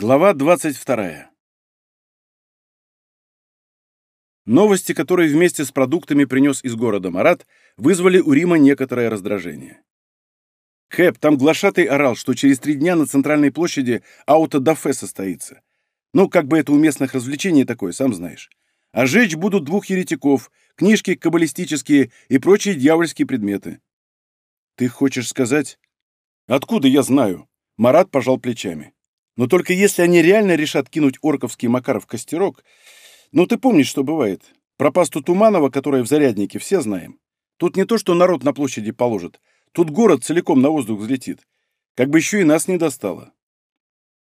Глава 22. Новости, которые вместе с продуктами принес из города Марат, вызвали у Рима некоторое раздражение. «Хэп, там глашатый орал, что через три дня на центральной площади аутодафе состоится. Ну, как бы это у местных развлечений такое, сам знаешь. А жечь будут двух еретиков, книжки каббалистические и прочие дьявольские предметы». «Ты хочешь сказать...» «Откуда я знаю?» Марат пожал плечами. «Но только если они реально решат кинуть орковский Макаров костерок, ну, ты помнишь, что бывает. Про пасту Туманова, которая в заряднике, все знаем. Тут не то, что народ на площади положит. Тут город целиком на воздух взлетит. Как бы еще и нас не достало.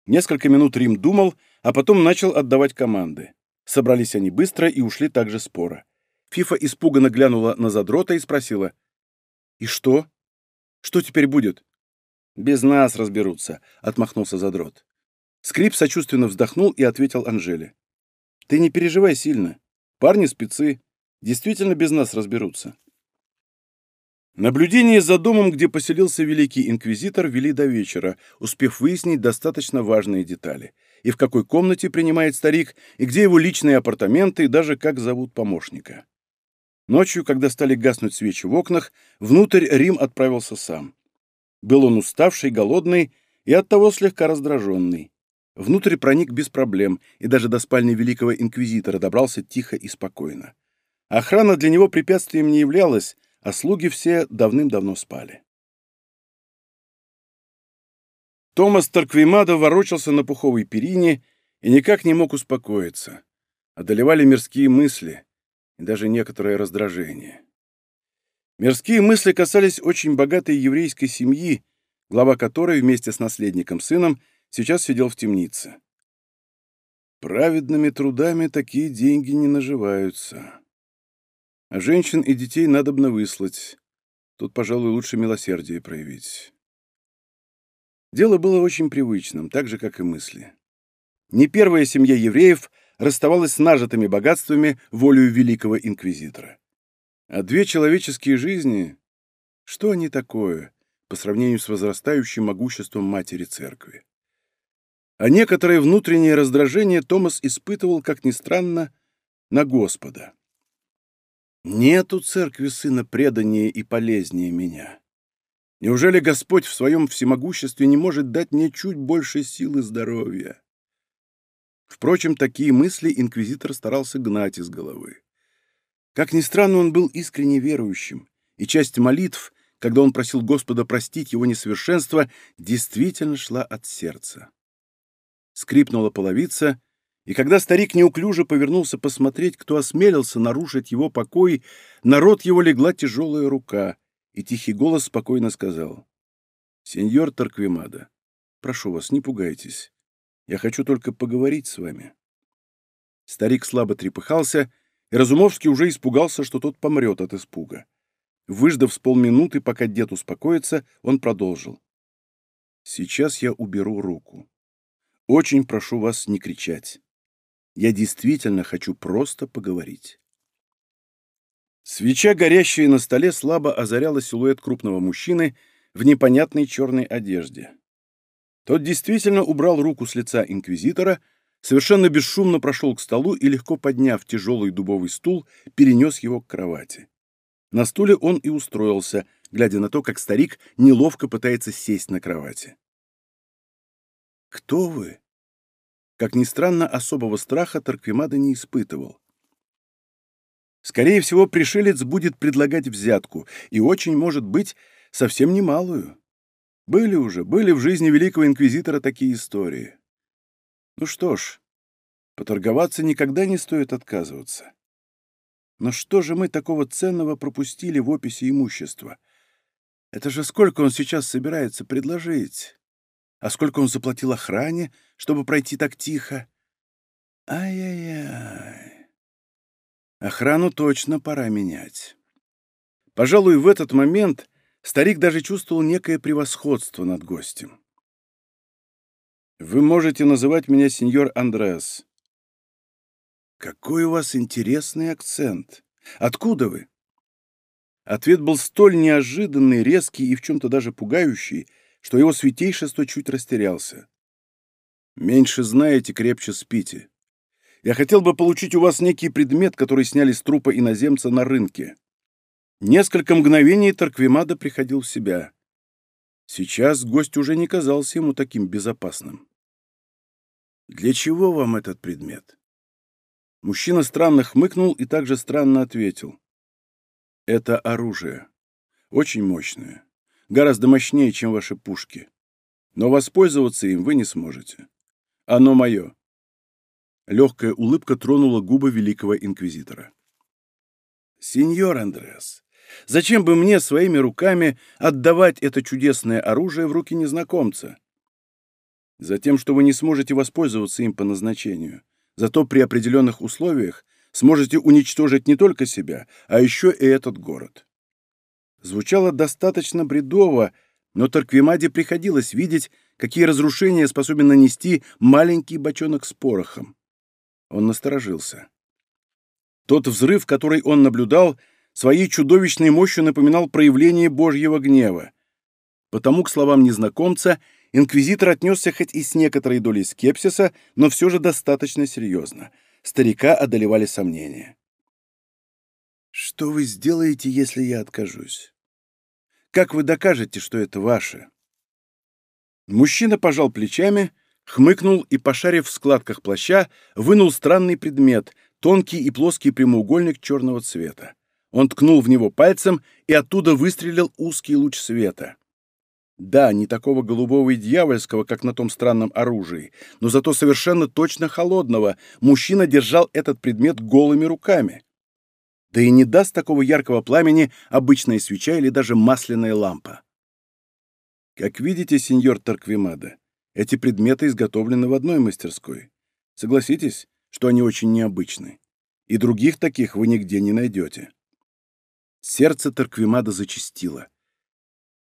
Несколько минут Рим думал, а потом начал отдавать команды. Собрались они быстро и ушли также спора. Фифа испуганно глянула на задрота и спросила. «И что? Что теперь будет?» «Без нас разберутся», — отмахнулся задрот. Скрип сочувственно вздохнул и ответил Анжеле. Ты не переживай сильно. Парни спецы. Действительно без нас разберутся. Наблюдение за домом, где поселился великий инквизитор, вели до вечера, успев выяснить достаточно важные детали. И в какой комнате принимает старик, и где его личные апартаменты, и даже как зовут помощника. Ночью, когда стали гаснуть свечи в окнах, внутрь Рим отправился сам. Был он уставший, голодный и оттого слегка раздраженный. Внутрь проник без проблем и даже до спальни великого инквизитора добрался тихо и спокойно. Охрана для него препятствием не являлась, а слуги все давным-давно спали. Томас Тарквимадо ворочался на пуховой перине и никак не мог успокоиться. Одолевали мирские мысли и даже некоторое раздражение. Мирские мысли касались очень богатой еврейской семьи, глава которой вместе с наследником-сыном сейчас сидел в темнице. Праведными трудами такие деньги не наживаются. А женщин и детей надобно выслать. Тут, пожалуй, лучше милосердие проявить. Дело было очень привычным, так же, как и мысли. Не первая семья евреев расставалась с нажитыми богатствами волею великого инквизитора. А две человеческие жизни, что они такое по сравнению с возрастающим могуществом матери церкви? А некоторое внутреннее раздражение Томас испытывал, как ни странно, на Господа. «Нету церкви сына преданнее и полезнее меня. Неужели Господь в своем всемогуществе не может дать мне чуть больше сил и здоровья?» Впрочем, такие мысли инквизитор старался гнать из головы. Как ни странно, он был искренне верующим, и часть молитв, когда он просил Господа простить его несовершенство, действительно шла от сердца скрипнула половица, и когда старик неуклюже повернулся посмотреть, кто осмелился нарушить его покой, народ его легла тяжелая рука, и тихий голос спокойно сказал. «Сеньор Тарквимада, прошу вас, не пугайтесь. Я хочу только поговорить с вами». Старик слабо трепыхался, и Разумовский уже испугался, что тот помрет от испуга. Выждав с полминуты, пока дед успокоится, он продолжил. «Сейчас я уберу руку. Очень прошу вас не кричать. Я действительно хочу просто поговорить. Свеча, горящая на столе, слабо озаряла силуэт крупного мужчины в непонятной черной одежде. Тот действительно убрал руку с лица инквизитора, совершенно бесшумно прошел к столу и, легко подняв тяжелый дубовый стул, перенес его к кровати. На стуле он и устроился, глядя на то, как старик неловко пытается сесть на кровати. «Кто вы?» Как ни странно, особого страха Тарквимада не испытывал. Скорее всего, пришелец будет предлагать взятку, и очень, может быть, совсем немалую. Были уже, были в жизни великого инквизитора такие истории. Ну что ж, поторговаться никогда не стоит отказываться. Но что же мы такого ценного пропустили в описи имущества? Это же сколько он сейчас собирается предложить? А сколько он заплатил охране, чтобы пройти так тихо? Ай-яй-яй. Охрану точно пора менять. Пожалуй, в этот момент старик даже чувствовал некое превосходство над гостем. «Вы можете называть меня сеньор Андреас». «Какой у вас интересный акцент! Откуда вы?» Ответ был столь неожиданный, резкий и в чем-то даже пугающий, что его святейшество чуть растерялся. Меньше знаете, крепче спите. Я хотел бы получить у вас некий предмет, который сняли с трупа иноземца на рынке. Несколько мгновений Тарквимада приходил в себя. Сейчас гость уже не казался ему таким безопасным. «Для чего вам этот предмет?» Мужчина странно хмыкнул и также странно ответил. «Это оружие. Очень мощное. Гораздо мощнее, чем ваши пушки. Но воспользоваться им вы не сможете. Оно мое». Легкая улыбка тронула губы великого инквизитора. «Сеньор Андреас, зачем бы мне своими руками отдавать это чудесное оружие в руки незнакомца?» «Затем, что вы не сможете воспользоваться им по назначению. Зато при определенных условиях сможете уничтожить не только себя, а еще и этот город». Звучало достаточно бредово, но Тарквимаде приходилось видеть, какие разрушения способен нанести маленький бочонок с порохом. Он насторожился. Тот взрыв, который он наблюдал, своей чудовищной мощью напоминал проявление Божьего гнева. Потому, к словам незнакомца, инквизитор отнесся хоть и с некоторой долей скепсиса, но все же достаточно серьезно. Старика одолевали сомнения. «Что вы сделаете, если я откажусь? Как вы докажете, что это ваше?» Мужчина пожал плечами, хмыкнул и, пошарив в складках плаща, вынул странный предмет, тонкий и плоский прямоугольник черного цвета. Он ткнул в него пальцем, и оттуда выстрелил узкий луч света. Да, не такого голубого и дьявольского, как на том странном оружии, но зато совершенно точно холодного. Мужчина держал этот предмет голыми руками. Да и не даст такого яркого пламени обычная свеча или даже масляная лампа. Как видите, сеньор Тарквимада, эти предметы изготовлены в одной мастерской. Согласитесь, что они очень необычны. И других таких вы нигде не найдете. Сердце Тарквимада зачастило.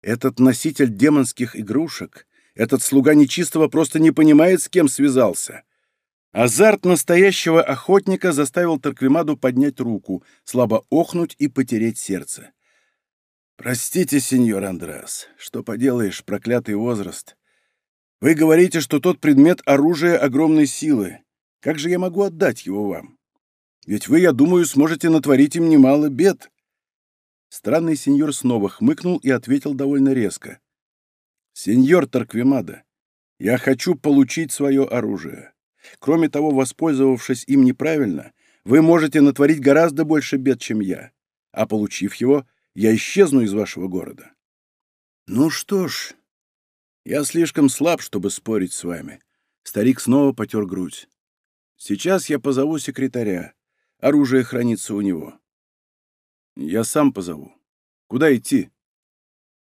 Этот носитель демонских игрушек, этот слуга нечистого просто не понимает, с кем связался. Азарт настоящего охотника заставил Тарквимаду поднять руку, слабо охнуть и потереть сердце. «Простите, сеньор Андреас, что поделаешь, проклятый возраст. Вы говорите, что тот предмет — оружие огромной силы. Как же я могу отдать его вам? Ведь вы, я думаю, сможете натворить им немало бед». Странный сеньор снова хмыкнул и ответил довольно резко. «Сеньор Тарквимада, я хочу получить свое оружие. Кроме того, воспользовавшись им неправильно, вы можете натворить гораздо больше бед, чем я. А получив его, я исчезну из вашего города. Ну что ж, я слишком слаб, чтобы спорить с вами. Старик снова потер грудь. Сейчас я позову секретаря. Оружие хранится у него. Я сам позову. Куда идти?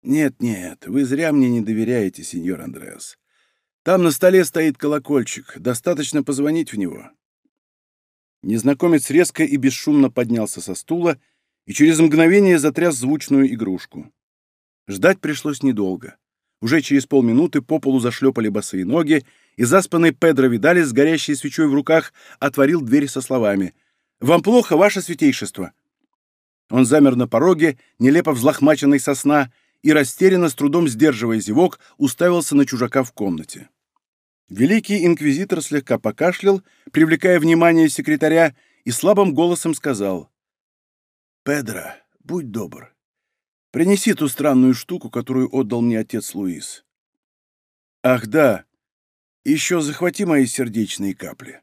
Нет-нет, вы зря мне не доверяете, сеньор Андреас. Там на столе стоит колокольчик. Достаточно позвонить в него. Незнакомец резко и бесшумно поднялся со стула и через мгновение затряс звучную игрушку. Ждать пришлось недолго. Уже через полминуты по полу зашлепали босые ноги, и заспанный Педро Видали с горящей свечой в руках отворил дверь со словами «Вам плохо, ваше святейшество!» Он замер на пороге, нелепо взлохмаченный со сна, и растерянно, с трудом сдерживая зевок, уставился на чужака в комнате. Великий инквизитор слегка покашлял, привлекая внимание секретаря, и слабым голосом сказал «Педро, будь добр, принеси ту странную штуку, которую отдал мне отец Луис. Ах да, еще захвати мои сердечные капли».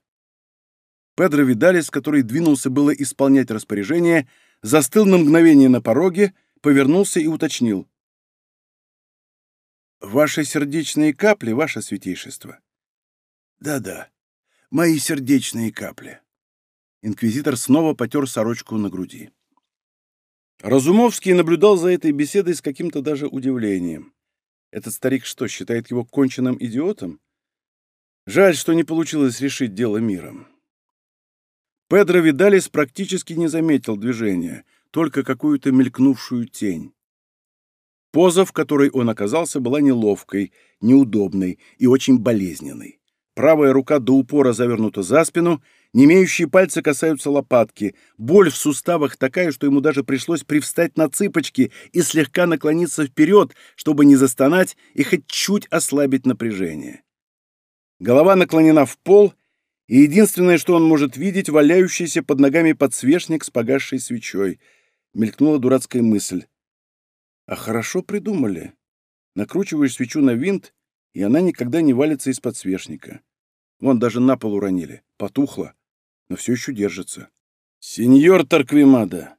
Педро Видалис, который двинулся было исполнять распоряжение, застыл на мгновение на пороге, повернулся и уточнил. «Ваши сердечные капли, ваше святейшество?» «Да-да, мои сердечные капли». Инквизитор снова потер сорочку на груди. Разумовский наблюдал за этой беседой с каким-то даже удивлением. Этот старик что, считает его конченным идиотом? Жаль, что не получилось решить дело миром. Педро Видалис практически не заметил движения, только какую-то мелькнувшую тень. Поза, в которой он оказался, была неловкой, неудобной и очень болезненной. Правая рука до упора завернута за спину, Немеющие пальцы касаются лопатки. Боль в суставах такая, что ему даже пришлось привстать на цыпочки и слегка наклониться вперед, чтобы не застонать и хоть чуть ослабить напряжение. Голова наклонена в пол, и единственное, что он может видеть, валяющийся под ногами подсвечник с погасшей свечой. Мелькнула дурацкая мысль. А хорошо придумали. Накручиваешь свечу на винт, и она никогда не валится из подсвечника. Вон даже на пол уронили. Потухло, но все еще держится. «Сеньор Тарквимада,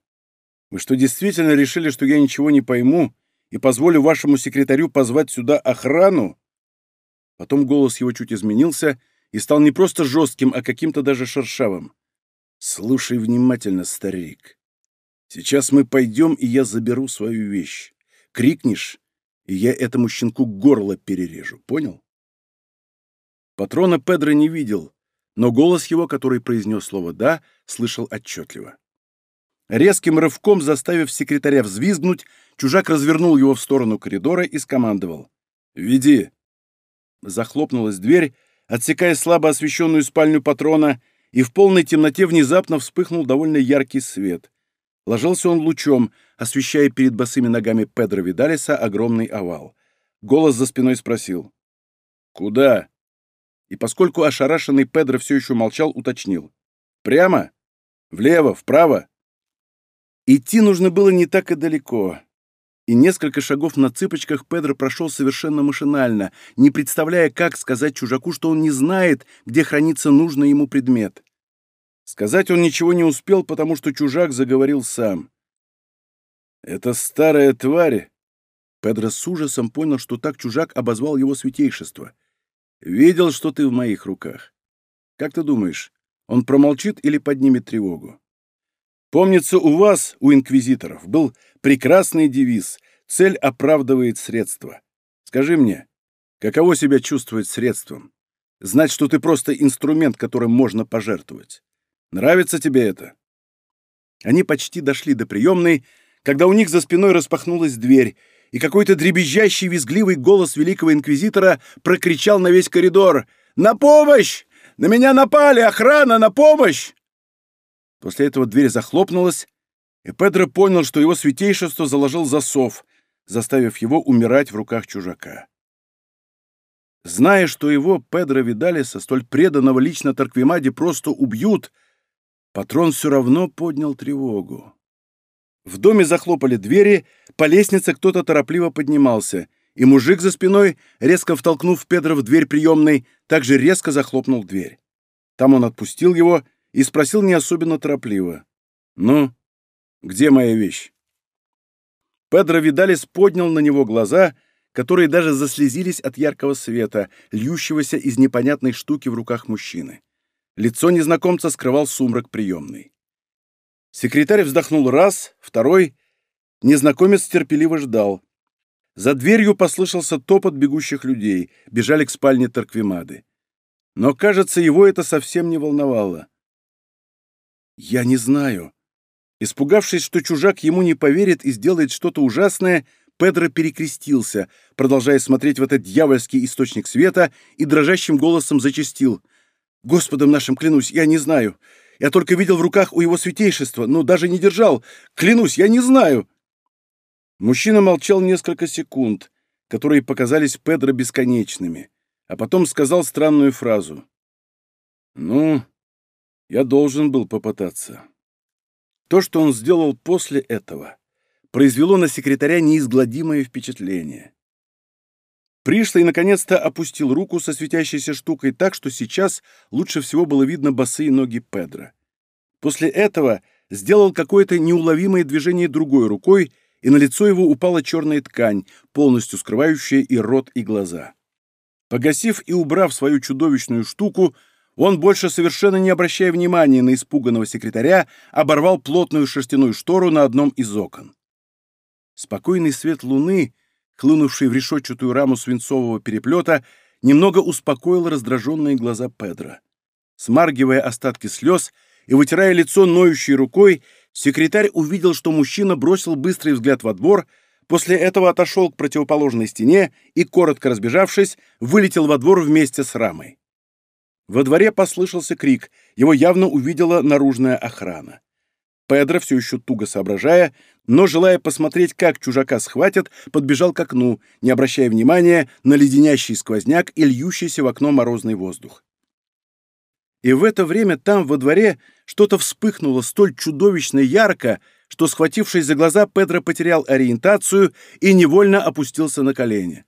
вы что, действительно решили, что я ничего не пойму и позволю вашему секретарю позвать сюда охрану?» Потом голос его чуть изменился и стал не просто жестким, а каким-то даже шершавым. «Слушай внимательно, старик. Сейчас мы пойдем, и я заберу свою вещь. Крикнешь, и я этому щенку горло перережу. Понял?» Патрона Педро не видел, но голос его, который произнес слово «да», слышал отчетливо. Резким рывком заставив секретаря взвизгнуть, чужак развернул его в сторону коридора и скомандовал. «Веди!» Захлопнулась дверь, отсекая слабо освещенную спальню патрона, и в полной темноте внезапно вспыхнул довольно яркий свет. Ложился он лучом, освещая перед босыми ногами Педро Видалиса огромный овал. Голос за спиной спросил. «Куда?» И поскольку ошарашенный Педро все еще молчал, уточнил. «Прямо? Влево? Вправо?» Идти нужно было не так и далеко и несколько шагов на цыпочках Педро прошел совершенно машинально, не представляя, как сказать чужаку, что он не знает, где хранится нужный ему предмет. Сказать он ничего не успел, потому что чужак заговорил сам. «Это старая тварь!» Педро с ужасом понял, что так чужак обозвал его святейшество. «Видел, что ты в моих руках. Как ты думаешь, он промолчит или поднимет тревогу?» Помнится, у вас, у инквизиторов, был прекрасный девиз «Цель оправдывает средства». Скажи мне, каково себя чувствовать средством? Знать, что ты просто инструмент, которым можно пожертвовать. Нравится тебе это? Они почти дошли до приемной, когда у них за спиной распахнулась дверь, и какой-то дребезжащий визгливый голос великого инквизитора прокричал на весь коридор «На помощь! На меня напали! Охрана! На помощь!» После этого дверь захлопнулась, и Педро понял, что его святейшество заложил засов, заставив его умирать в руках чужака. Зная, что его, Педро Видалиса, столь преданного лично Тарквимаде, просто убьют, патрон все равно поднял тревогу. В доме захлопали двери, по лестнице кто-то торопливо поднимался, и мужик за спиной, резко втолкнув Педро в дверь приемной, также резко захлопнул дверь. Там он отпустил его и спросил не особенно торопливо. «Ну, где моя вещь?» Педро Видалис поднял на него глаза, которые даже заслезились от яркого света, льющегося из непонятной штуки в руках мужчины. Лицо незнакомца скрывал сумрак приемной. Секретарь вздохнул раз, второй. Незнакомец терпеливо ждал. За дверью послышался топот бегущих людей, бежали к спальне Тарквимады. Но, кажется, его это совсем не волновало. «Я не знаю». Испугавшись, что чужак ему не поверит и сделает что-то ужасное, Педро перекрестился, продолжая смотреть в этот дьявольский источник света, и дрожащим голосом зачастил. «Господом нашим клянусь, я не знаю. Я только видел в руках у его святейшества, но даже не держал. Клянусь, я не знаю!» Мужчина молчал несколько секунд, которые показались Педро бесконечными, а потом сказал странную фразу. «Ну, я должен был попытаться. То, что он сделал после этого, произвело на секретаря неизгладимое впечатление. Пришлый наконец-то опустил руку со светящейся штукой так, что сейчас лучше всего было видно босые ноги Педро. После этого сделал какое-то неуловимое движение другой рукой, и на лицо его упала черная ткань, полностью скрывающая и рот, и глаза. Погасив и убрав свою чудовищную штуку, он, больше совершенно не обращая внимания на испуганного секретаря, оборвал плотную шерстяную штору на одном из окон. Спокойный свет луны, хлынувший в решетчатую раму свинцового переплета, немного успокоил раздраженные глаза Педро. Смаргивая остатки слез и вытирая лицо ноющей рукой, секретарь увидел, что мужчина бросил быстрый взгляд во двор, после этого отошел к противоположной стене и, коротко разбежавшись, вылетел во двор вместе с рамой. Во дворе послышался крик, его явно увидела наружная охрана. Педро, все еще туго соображая, но, желая посмотреть, как чужака схватят, подбежал к окну, не обращая внимания на леденящий сквозняк и льющийся в окно морозный воздух. И в это время там, во дворе, что-то вспыхнуло столь чудовищно ярко, что, схватившись за глаза, Педро потерял ориентацию и невольно опустился на колени.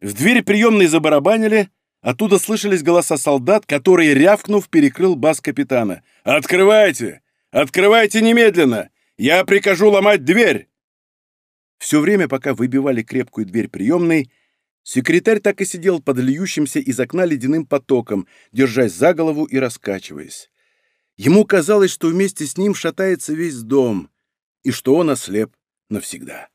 В дверь приемной забарабанили, оттуда слышались голоса солдат, которые, рявкнув, перекрыл бас капитана. «Открывайте! Открывайте немедленно! Я прикажу ломать дверь!» Все время, пока выбивали крепкую дверь приемной, секретарь так и сидел под льющимся из окна ледяным потоком, держась за голову и раскачиваясь. Ему казалось, что вместе с ним шатается весь дом, и что он ослеп навсегда.